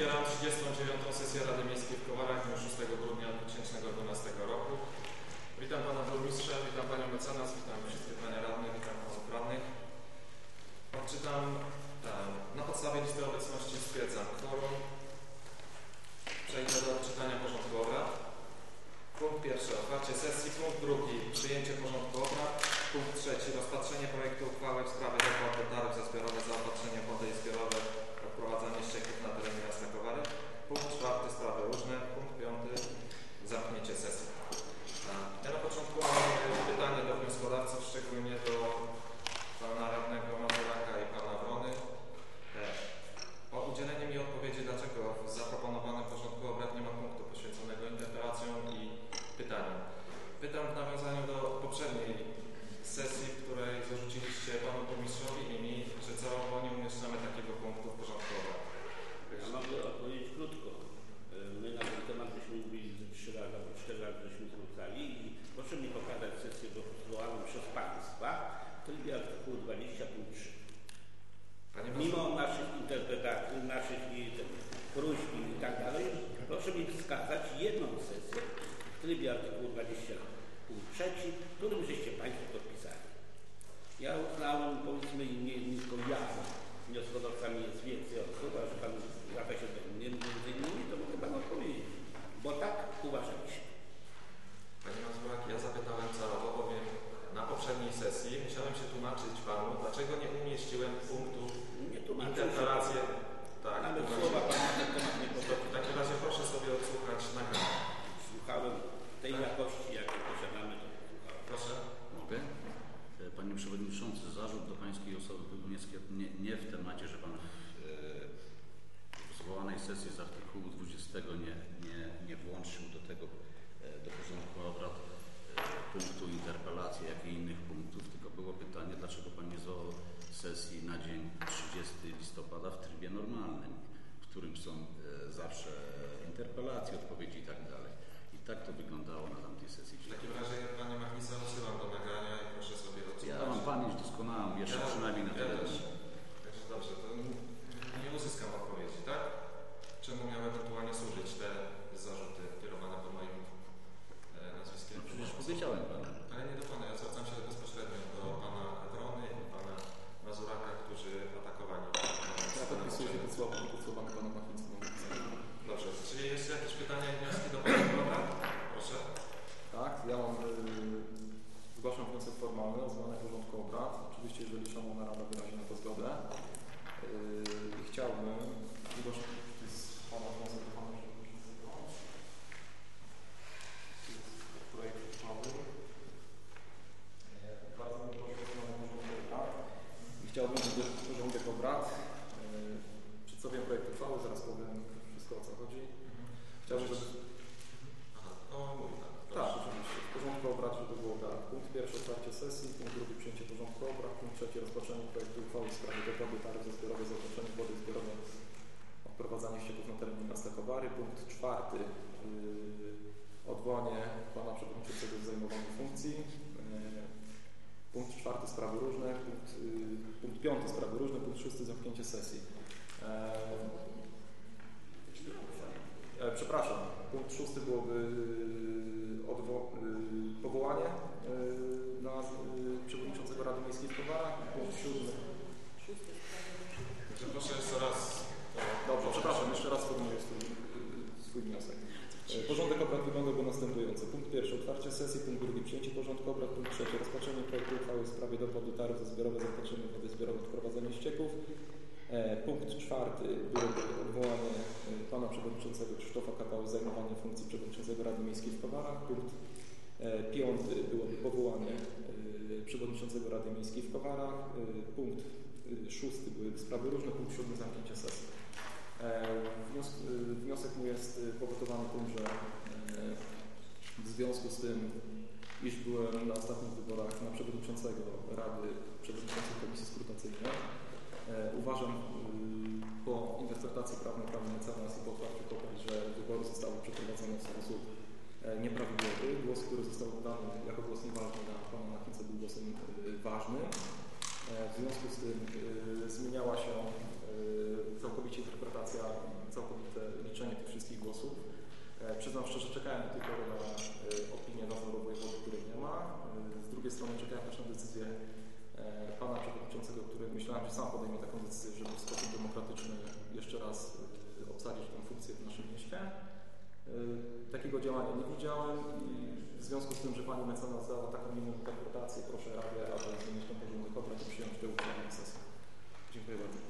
Otwieram 39. sesję Rady Miejskiej w Kowarach dnia 6 grudnia 2012 roku. Witam Pana Burmistrza, witam Panią Mecenas, witam wszystkich Panie Radnych, witam Panów Radnych. Odczytam na podstawie listy obecności stwierdzam kworum. Przejdę do odczytania porządku obrad. Punkt pierwszy otwarcie sesji. Punkt drugi przyjęcie porządku obrad. Punkt trzeci rozpatrzenie projektu uchwały w sprawie dopłat taryf za zbiorowe zaopatrzenie wody i zbiorowe prowadzenie ścieków na terenie miasta Kowary. Punkt czwarty, sprawy różne. którym żeście Państwo podpisali. Ja uznałem, powiedzmy, nie, tylko ja, wnioskodawcami jest więcej osób, zamknięcia sesji. E, wniosek, wniosek mój jest e, powodowany tym, że e, w związku z tym, iż byłem na ostatnich wyborach na przewodniczącego Rady Przewodniczącej Komisji Skrutacyjnej, uważam po interpretacji prawnej prawnej mecenas i po otwarciu że wybory zostały przeprowadzone w sposób nieprawidłowy. Głos, który został oddany jako głos nieważny na pana Machińca był głosem ważnym. W związku z tym zmieniała się E, całkowicie interpretacja, całkowite liczenie tych wszystkich głosów. E, przyznam szczerze, czekałem do tej pory na e, opinię nadzoru wojewody, której nie ma. Z drugiej strony czekałem też na decyzję pana przewodniczącego, który myślałem, że sam podejmie taką decyzję, żeby w sposób demokratyczny jeszcze raz obsadzić tę funkcję w naszym mieście. Takiego działania nie widziałem i w związku z tym, że pani mecenas dała taką inną interpretację, proszę Radę, aby zmienić ten porządek obrad i przyjąć tę uchwałę na sesję. Dziękuję bardzo.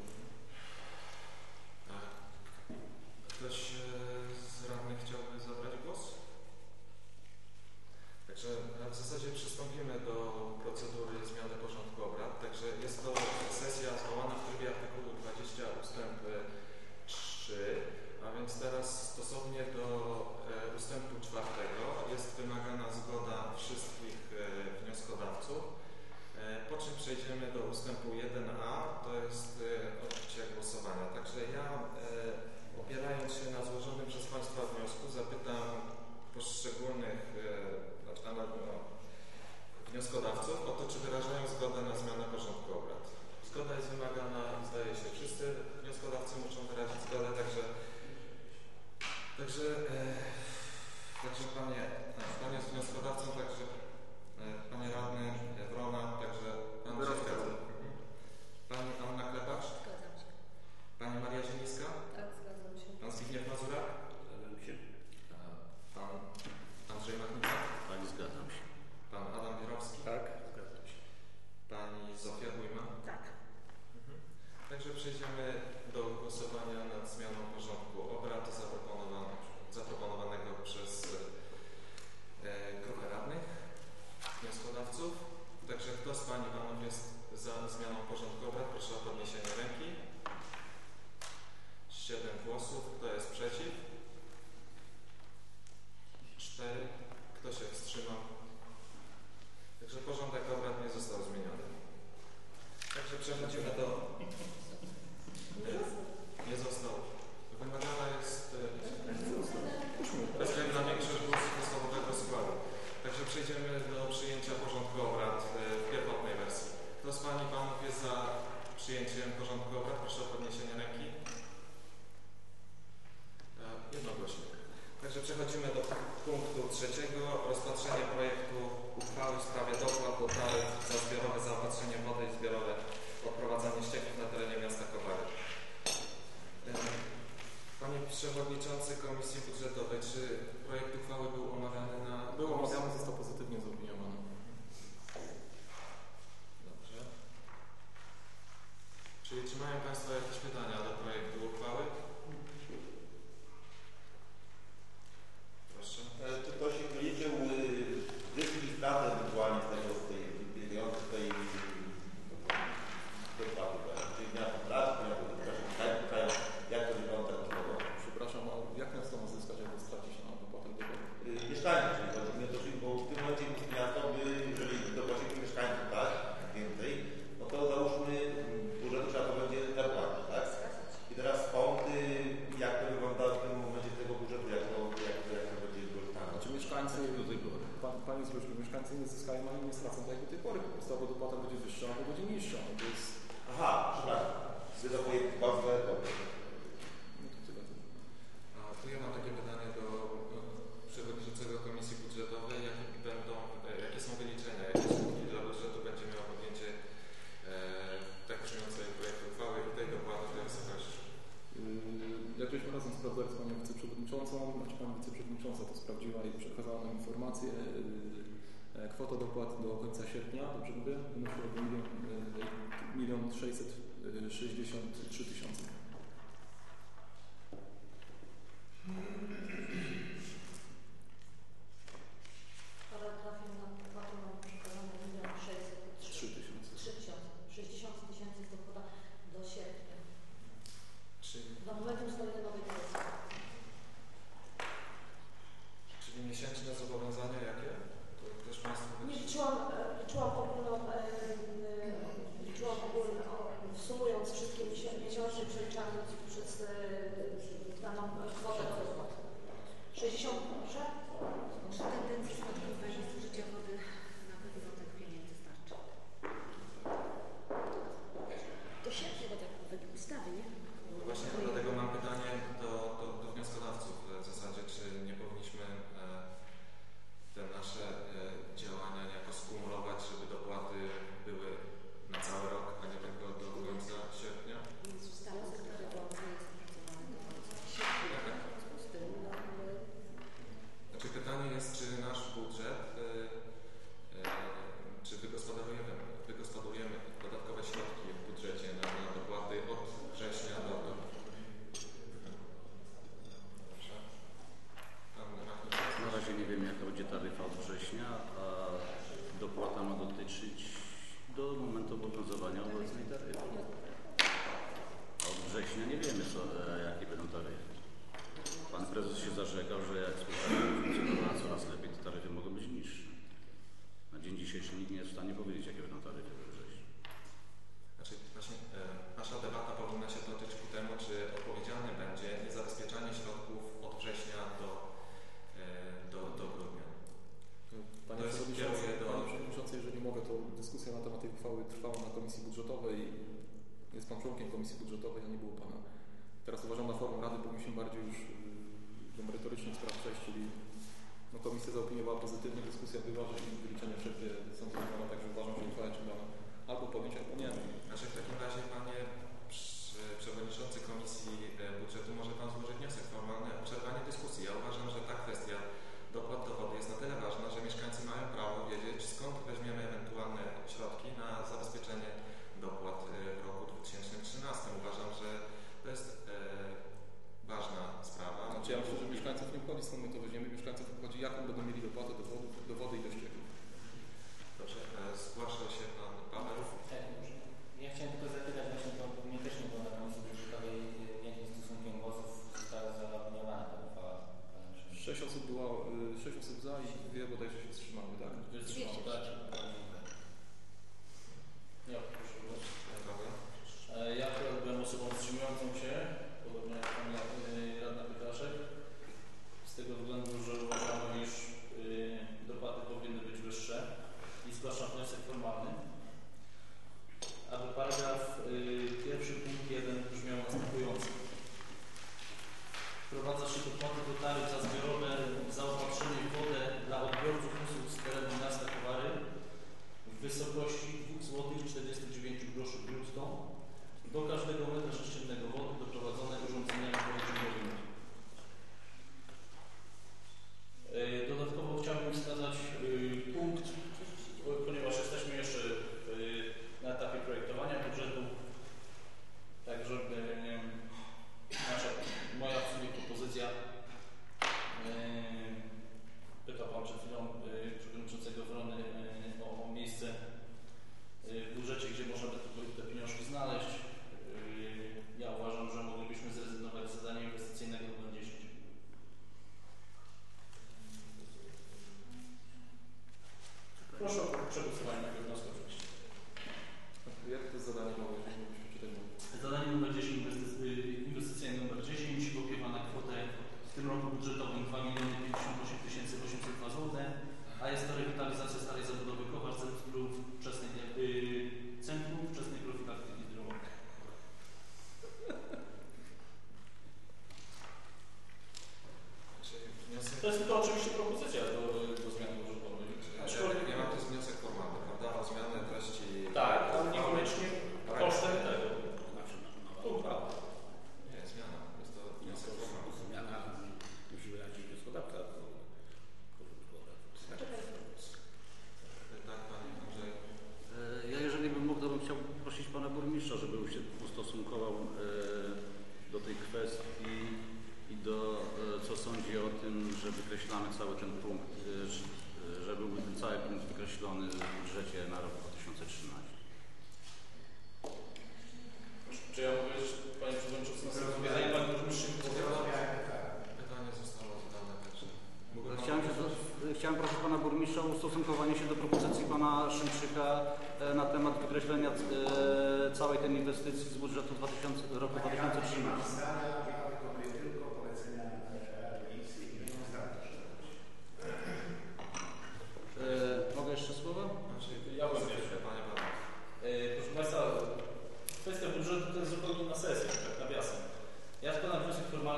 w zasadzie przystąpimy do porządku. Proszę o podniesienie ręki. E, Jednogłośnie. Także przechodzimy do punktu trzeciego. Rozpatrzenie projektu uchwały w sprawie dopłat do taryf za zbiorowe zaopatrzenie wody i zbiorowe odprowadzanie ścieków na terenie miasta Kowary. E, panie Przewodniczący Komisji Budżetowej, czy projekt uchwały był omawiany na... Był omawiany, został pozytywnie zaopiniowany. mają Państwo jakieś pytania do wyższą albo będzie niższą. To jest... Aha, przepraszam. Dobrze. No to tyle. A tu ja mam takie pytanie do przewodniczącego Komisji Budżetowej. Jakie, będą, e, jakie są wyliczenia, jakie skutki będzie miało podjęcie e, tak brzmiącej projektu uchwały i tej dopłaty w tej wysokości? Mm, ja żeśmy razem sprawdzali z Panią Wiceprzewodniczącą, znaczy Pani Wiceprzewodnicząca to sprawdziła i przekazała nam informacje. Y, E, kwota dopłat do końca sierpnia, dobrze mówię, wynosiła 1 663 tysiące.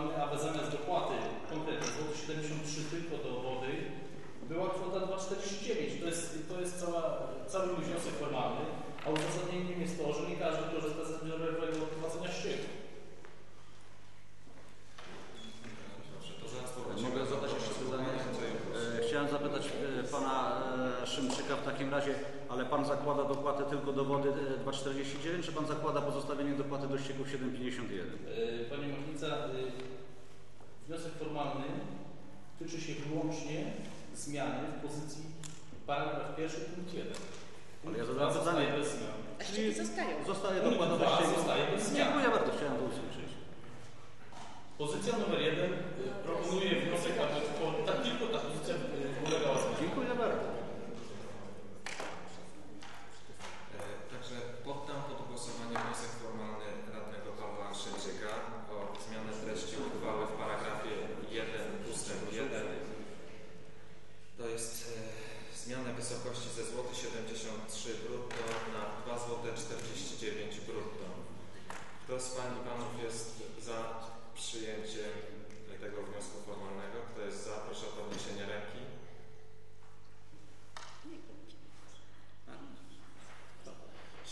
mamy, aby zamiast dopłaty konkretnie złoty 73 tylko do wody była kwota 2,49. To jest, to jest cała, cały mój wniosek formalny, a uzasadnieniem jest to, że nie każdy korzysta z zbiorowego prowadzenia ścieku. Mogę zadać jeszcze pytanie? E, chciałem zapytać e, pana e, Szymczyka w takim razie, ale Pan zakłada dopłatę tylko do wody e, 2,49, czy Pan zakłada pozostawienie dopłaty do ścieków 7,51? E, panie Machnica, e, wniosek formalny tyczy się wyłącznie zmiany w pozycji paragraf pierwszy punkt 1. Ale ja zadałem pytanie. A ścieki zostają. Zostaje dopłata do ścieków. Zostaje. Dziękuję bardzo, chciałem to usłyszeć. Pozycja numer jeden proponuje wniosek, aby tak, tylko ta pozycja ulegała zmianie. Dziękuję bardzo.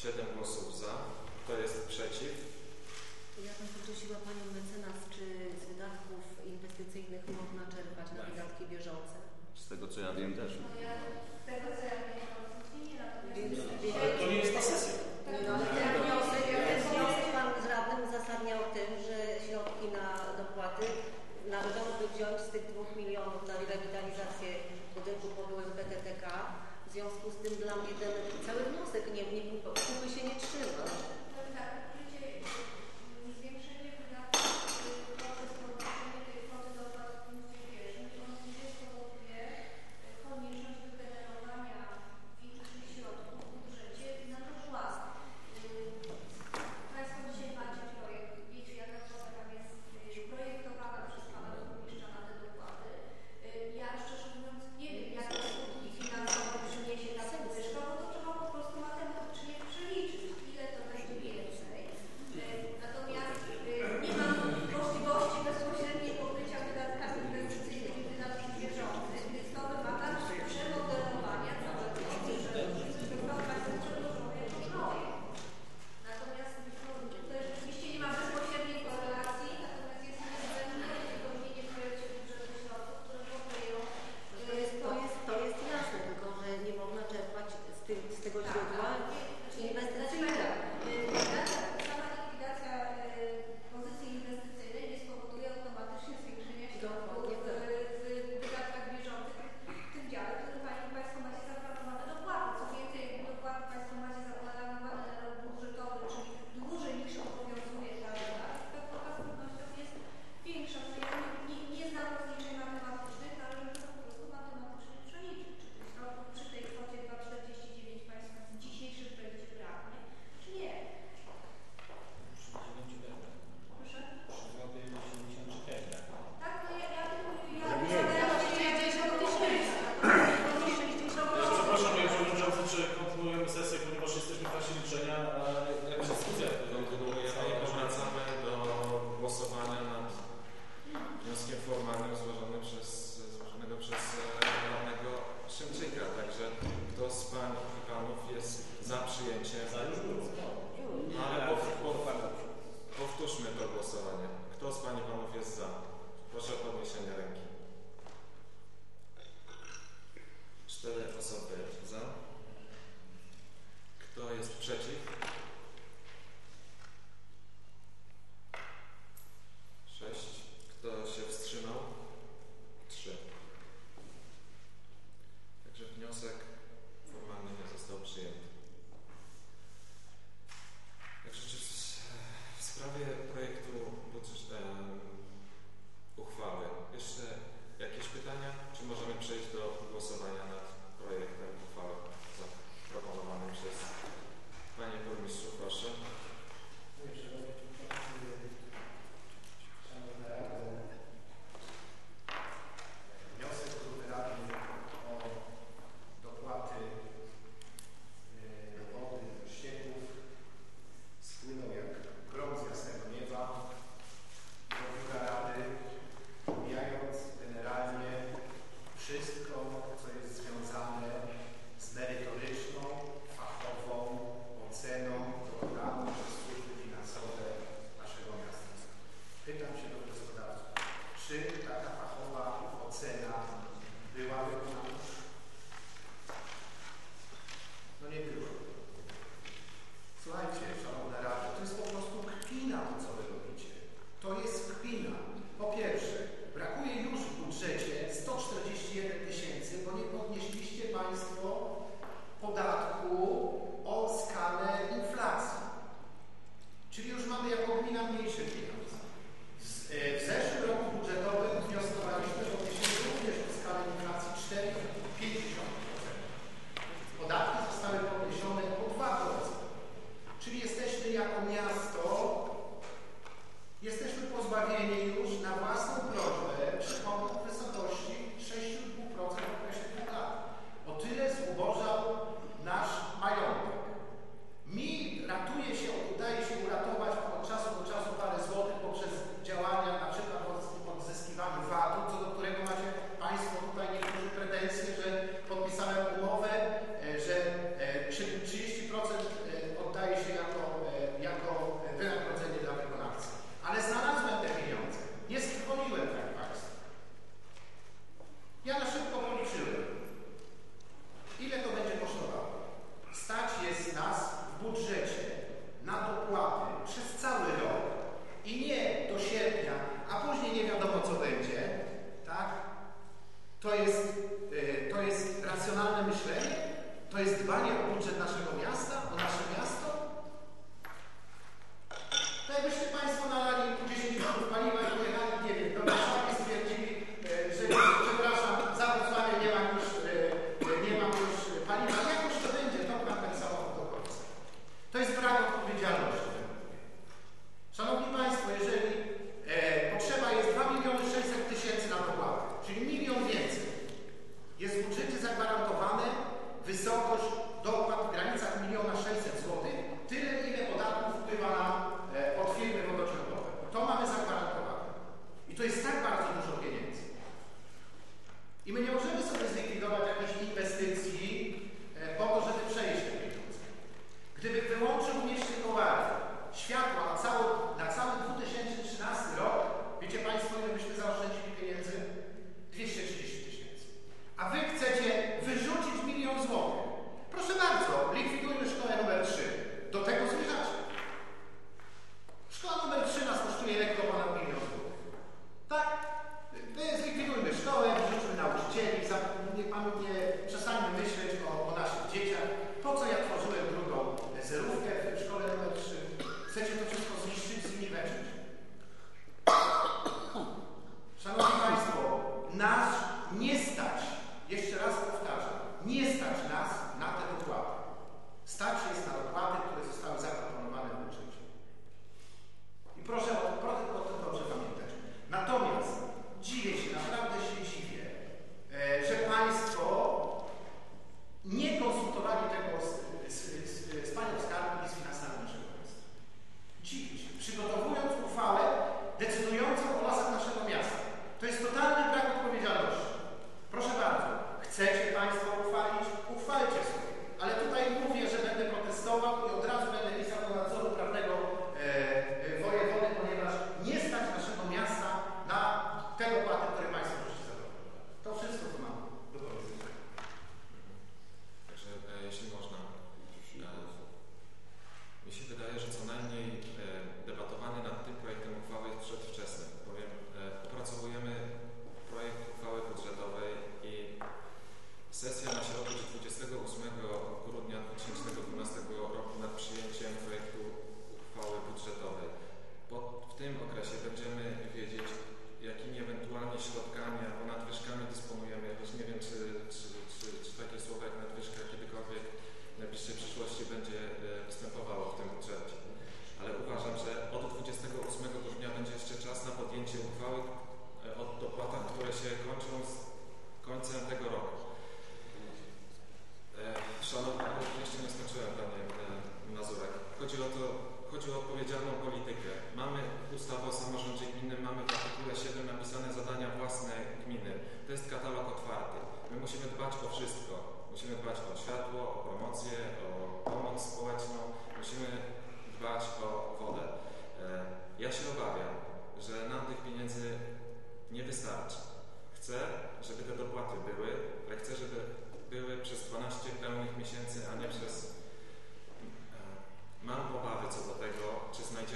7 głosów za. Kto jest przeciw? Ja bym poprosiła Panią mecenas, czy z wydatków inwestycyjnych można czerpać na tak. wydatki bieżące? Z tego co ja wiem też. No ja, z tego co ja wiem. Ale to nie jest ta sesja. Ten wniosek, Pan z radnym uzasadniał tym, że środki na dopłaty należałoby wziąć z tych dwóch milionów na rewitalizację budynku po byłym PTTK. W związku z tym dla mnie ten cały wniosek nie, nie, kupy się nie trzyma. ההסתייגות של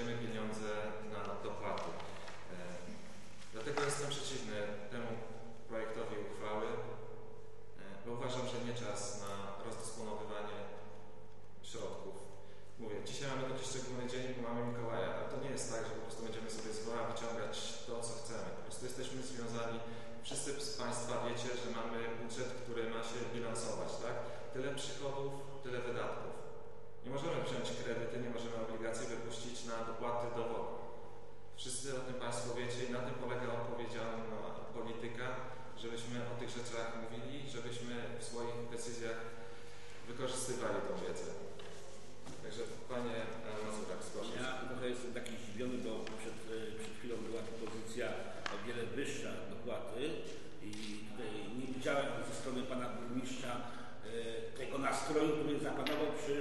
znajdziemy pieniądze na dopłaty. E, Dlatego jestem przeciwny temu projektowi uchwały, e, bo uważam, że nie czas na rozdysponowywanie środków. Mówię, dzisiaj mamy taki szczególny dzień, bo mamy Mikołaja, ale to nie jest tak, że po prostu będziemy sobie z wora wyciągać to, co chcemy. Po prostu jesteśmy związani, wszyscy z Państwa wiecie, że mamy budżet, który ma się bilansować, tak? Tyle przychodów, tyle wydatków. Nie możemy wziąć kredyty, nie możemy obligacji wypuścić na dopłaty do wody. Wszyscy o tym Państwo wiecie i na tym polega odpowiedzialna polityka, żebyśmy o tych rzeczach mówili, żebyśmy w swoich decyzjach wykorzystywali tą wiedzę. Także Panie e, Mazurek, zgłaszam Ja trochę jestem taki zdziwiony, bo przed, e, przed chwilą była propozycja o wiele wyższa dopłaty i nie widziałem ze strony pana burmistrza e, tego nastroju, który zapanował przy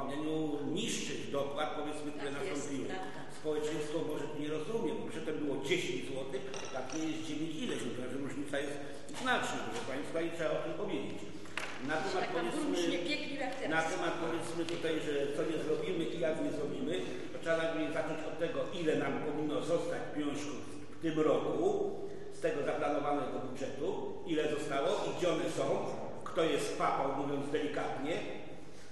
omawianiu niższych dopłat, powiedzmy, które Tak jest, nastąpiły. prawda. Społeczeństwo może nie rozumie, bo przedtem było 10 zł, tak nie jest 9 ileś, że różnica jest znaczna, proszę Państwa, i trzeba o tym powiedzieć. Na temat Tak, powiedzmy, na temat powiedzmy tutaj, że co nie zrobimy i jak nie zrobimy, to trzeba najpierw zacząć od tego, ile nam powinno zostać pieniążków w tym roku z tego zaplanowanego budżetu, ile zostało i gdzie one są, kto je spapał, mówiąc delikatnie.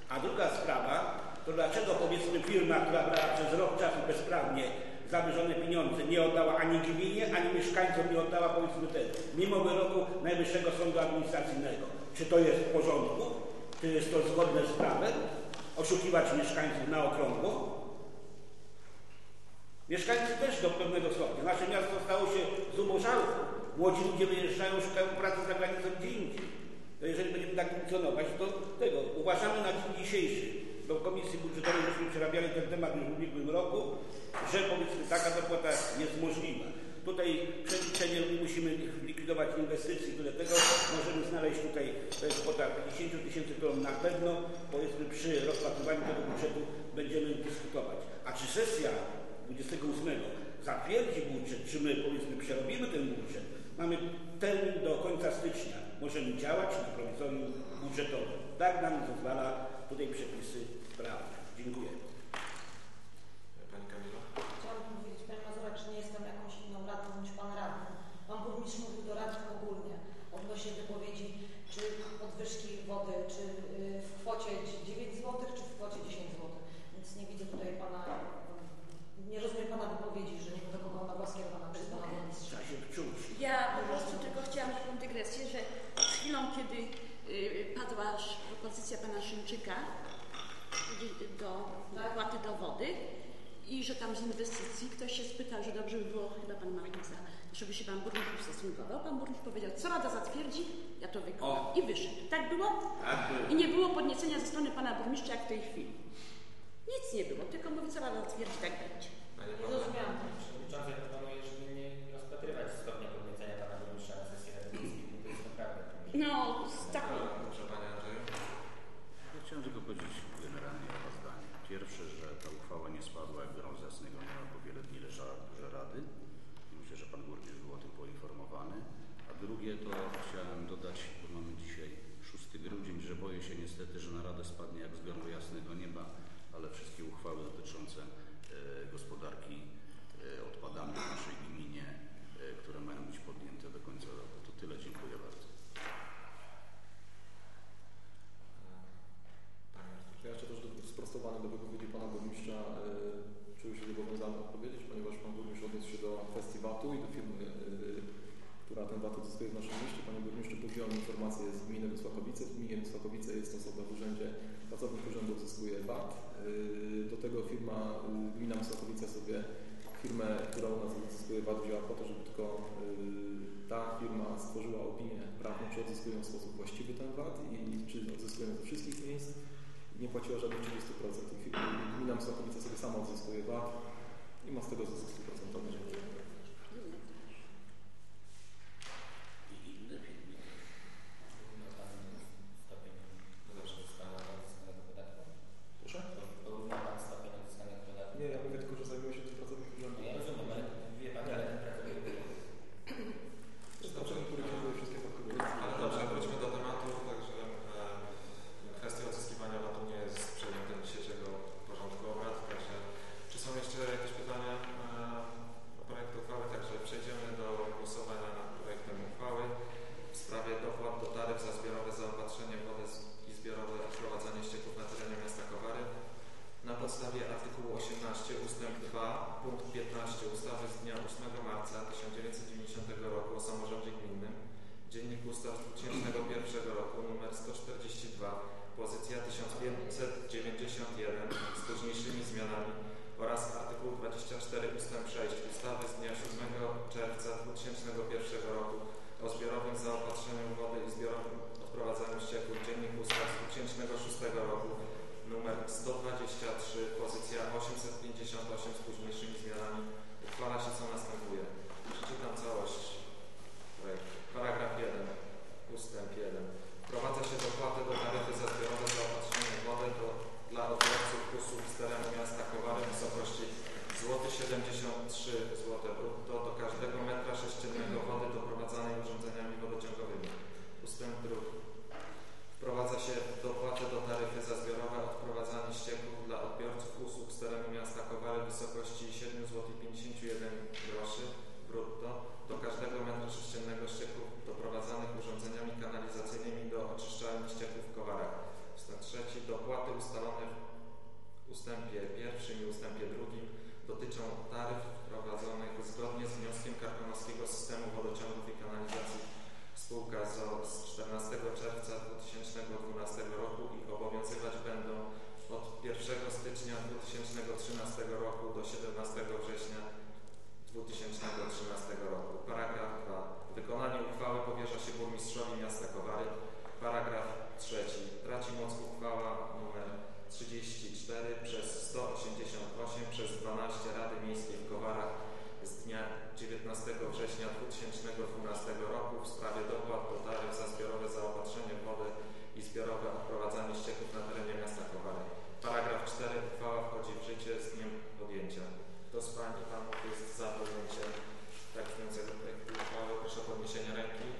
A druga sprawa, to dlaczego powiedzmy firma, która brała przez rok czasu bezprawnie zamierzone pieniądze, nie oddała ani gminie, ani mieszkańcom nie oddała powiedzmy ten, mimo wyroku Najwyższego Sądu Administracyjnego. Czy to jest w porządku? Czy jest to zgodne z prawem? Oszukiwać mieszkańców na okrągło? Mieszkańcy też do pewnego stopnia. Nasze miasto stało się zubożałe. Młodzi ludzie wyjeżdżają, szukają pracy za granicą gdzie indziej. To jeżeli będziemy tak funkcjonować, to tego uważamy na dzień dzisiejszy. Do Komisji Budżetowej żeśmy przerabiali ten temat już w ubiegłym roku, że powiedzmy taka dopłata jest możliwa. Tutaj przeliczenie musimy likwidować inwestycji, tyle tego możemy znaleźć tutaj, to jest kwota 50 tysięcy, którą na pewno powiedzmy przy rozpatrywaniu tego budżetu będziemy dyskutować. A czy sesja 28 zatwierdzi budżet, czy my powiedzmy przerobimy ten budżet, mamy termin do końca stycznia. Możemy działać na prowizorium budżetowym. Tak nam zezwala tutaj przepisy prawne. Dziękuję. Pani Kamila? Chciałam powiedzieć Panie Mazurek, że nie jestem jakąś inną radną niż Pan Radny. Pan Burmistrz mówił do radnych ogólnie odnośnie wypowiedzi, czy podwyżki wody, czy y, w kwocie 9 zł, czy w kwocie 10 zł. Więc nie widzę tutaj Pana, nie rozumiem Pana wypowiedzi, że nie do kogo ona była skierowana przez Pana Burmistrza. Trzeba się wczuć. Ja po prostu tylko chciałam taką dygresję, że z chwilą, kiedy y, padła propozycja pana Szymczyka do opłaty do wody i że tam z inwestycji ktoś się spytał, że dobrze by było, chyba pan Markiza, żeby się pan burmistrz ustosunkował. Pan burmistrz powiedział, co rada zatwierdzi, ja to wykonam. I wyszedł. Tak było? Tak było. I nie było podniecenia ze strony pana burmistrza jak w tej chwili. Nic nie było, tylko mówi, co rada zatwierdzi, tak będzie. Nie zrozumiałam. Przewodniczący proponuje, żeby nie rozpatrywać stopnia podniecenia pana burmistrza na sesji Rady Miejskiej. To jest naprawdę. No, z taką Dobrze, Panie Andrzeju? Ja chciałem tylko powiedzieć generalnie dwa zdania. Pierwsze, że ta uchwała nie spadła jak grom z jasnego nieba po wiele dni leżała w biurze Rady. Myślę, że Pan Burmistrz był o tym poinformowany. A drugie to chciałem dodać, bo mamy dzisiaj 6 grudzień, że boję się niestety, że na Radę spadnie jak z gromu jasnego nieba, ale wszystkie uchwały dotyczące e, gospodarki e, odpadami w naszej gminie, e, które mają być podjęte do końca roku. To tyle. Dziękuję bardzo. Panie Arturze? Ja jeszcze też do, sprostowanie do wypowiedzi pana burmistrza e, czuję się zobowiązany odpowiedzieć, ponieważ pan burmistrz odniósł się do kwestii VAT-u i do firmy, e, która ten VAT uzyskuje w naszym mieście. Panie podjąłem informację z gminy Wysłakowice. W gminie Wysłakowice jest osoba w urzędzie, pracownik urzędu uzyskuje VAT. E, Do tego firma, e, gmina Wysłakowice sobie firmę, która u nas uzyskuje VAT wzięła po to, żeby tylko e, ta firma stworzyła opinię prawną, czy odzyskują w sposób właściwy ten VAT i czy odzyskują ze wszystkich miejsc nie płaciła żadnych 30%. I fi- Gmina Mysłakowice sobie sama odzyskuje VAT i ma z tego zysk 100%. Proszę o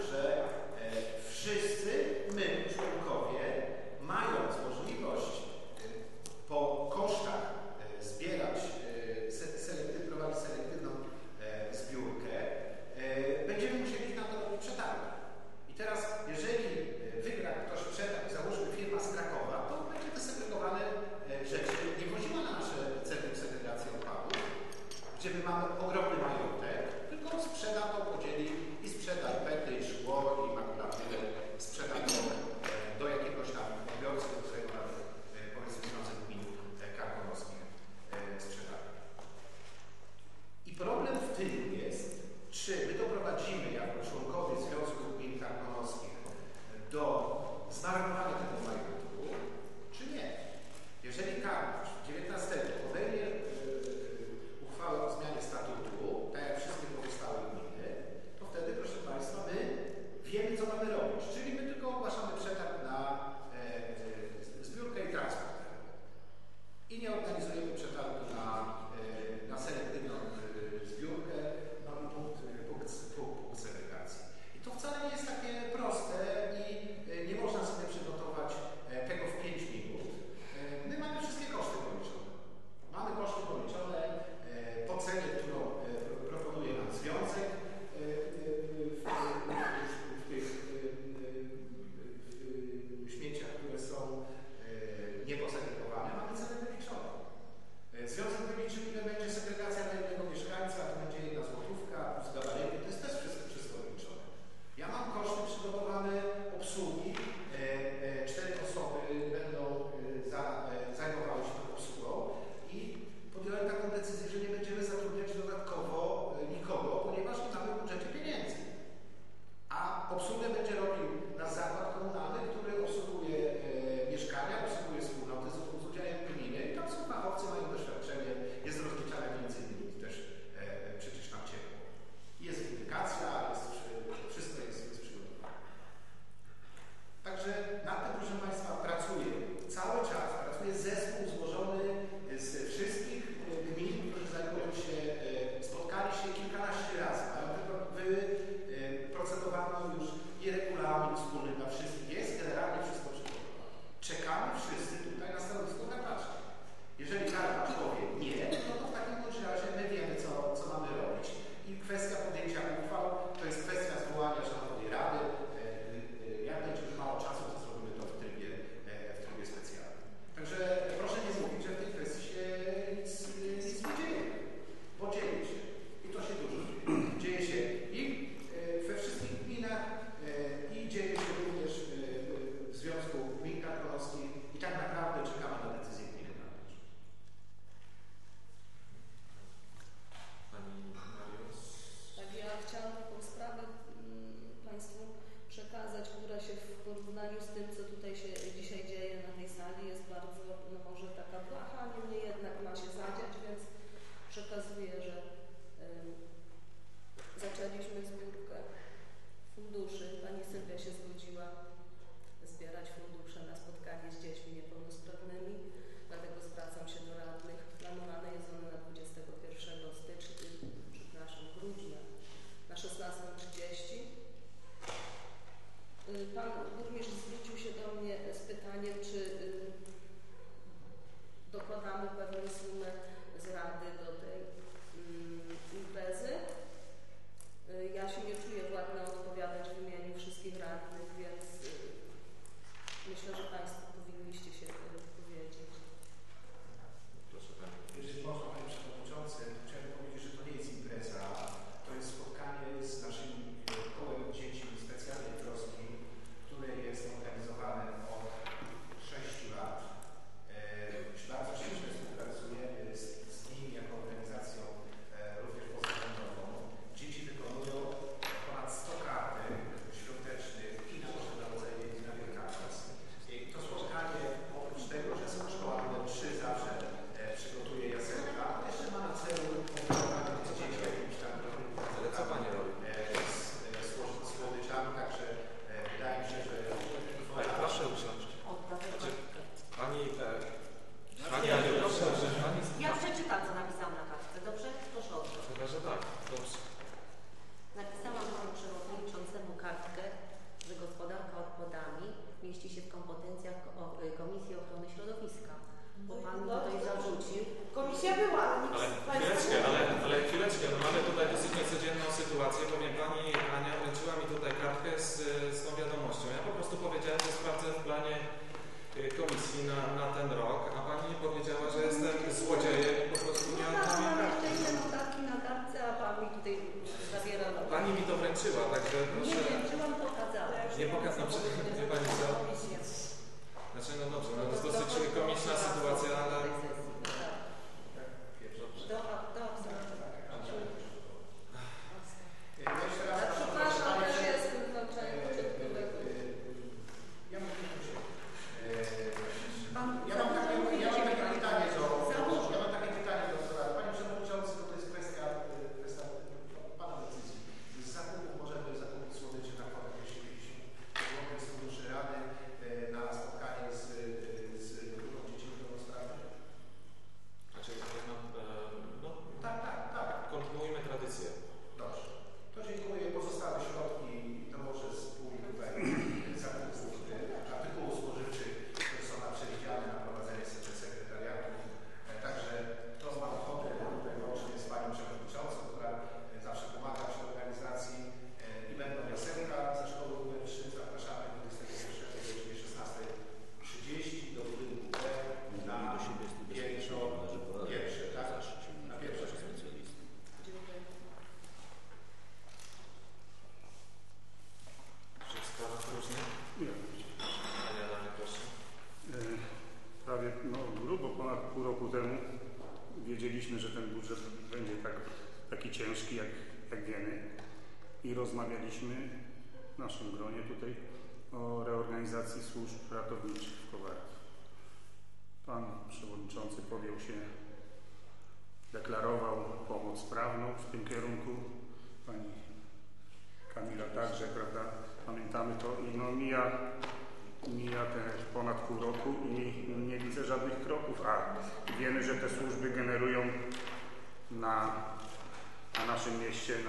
is that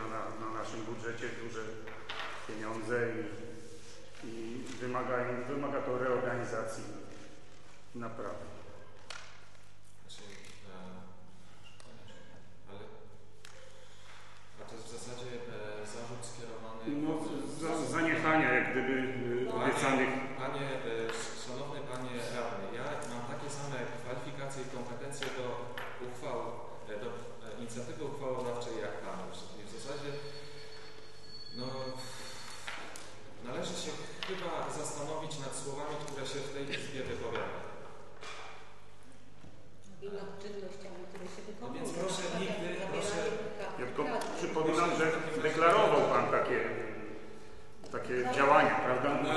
No, na, no, naszym budżecie duże pieniądze i, i wymagają, wymaga to reorganizacji naprawy. Znaczy, e, ale to jest w zasadzie e, zarzut skierowany... No, za, zaniechania jak gdyby e, panie. Panie, szanowny panie radny, ja mam takie same kwalifikacje i kompetencje do uchwał, do inicjatywy uchwały No, należy się chyba zastanowić nad słowami, które się w tej izbie wypowiada. No więc proszę nigdy, proszę... Ja tylko przypominam, że deklarował Pan takie, takie działania, prawda? No,